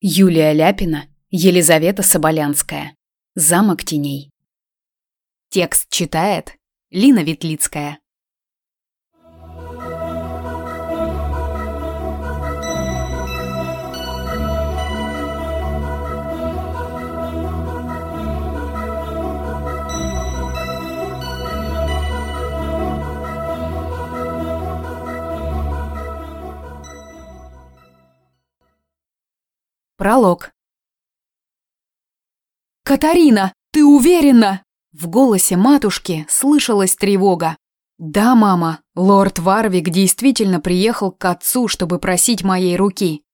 Юлия Ляпина, Елизавета Соболянская. Замок теней. Текст читает Лина Ветлицкая. Пролог. «Катарина, ты уверена?» В голосе матушки слышалась тревога. «Да, мама, лорд Варвик действительно приехал к отцу, чтобы просить моей руки».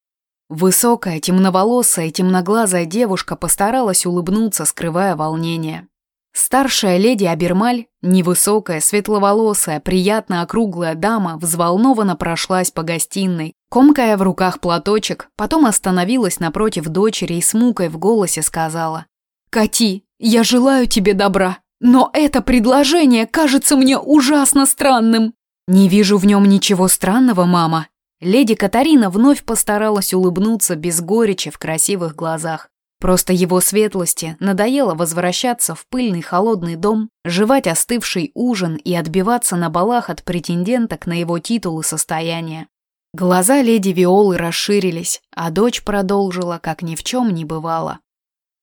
Высокая, темноволосая, темноглазая девушка постаралась улыбнуться, скрывая волнение. Старшая леди Абермаль, невысокая, светловолосая, приятно округлая дама, взволнованно прошлась по гостиной, комкая в руках платочек, потом остановилась напротив дочери и с мукой в голосе сказала. «Кати, я желаю тебе добра, но это предложение кажется мне ужасно странным». «Не вижу в нем ничего странного, мама». Леди Катарина вновь постаралась улыбнуться без горечи в красивых глазах. Просто его светлости надоело возвращаться в пыльный холодный дом, жевать остывший ужин и отбиваться на балах от претенденток на его титул и состояние. Глаза леди Виолы расширились, а дочь продолжила, как ни в чем не бывало.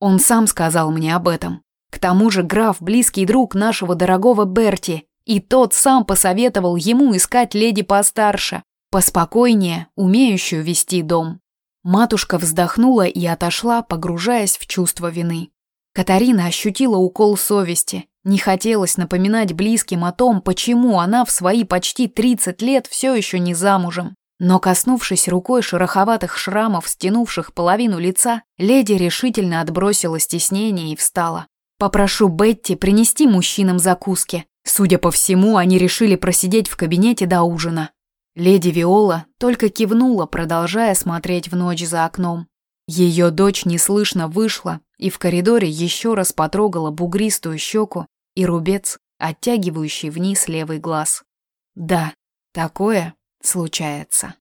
Он сам сказал мне об этом. К тому же граф – близкий друг нашего дорогого Берти, и тот сам посоветовал ему искать леди постарше, поспокойнее, умеющую вести дом. Матушка вздохнула и отошла, погружаясь в чувство вины. Катарина ощутила укол совести. Не хотелось напоминать близким о том, почему она в свои почти 30 лет все еще не замужем. Но, коснувшись рукой шероховатых шрамов, стянувших половину лица, леди решительно отбросила стеснение и встала. «Попрошу Бетти принести мужчинам закуски». Судя по всему, они решили просидеть в кабинете до ужина. Леди Виола только кивнула, продолжая смотреть в ночь за окном. Ее дочь неслышно вышла и в коридоре еще раз потрогала бугристую щеку и рубец, оттягивающий вниз левый глаз. Да, такое случается.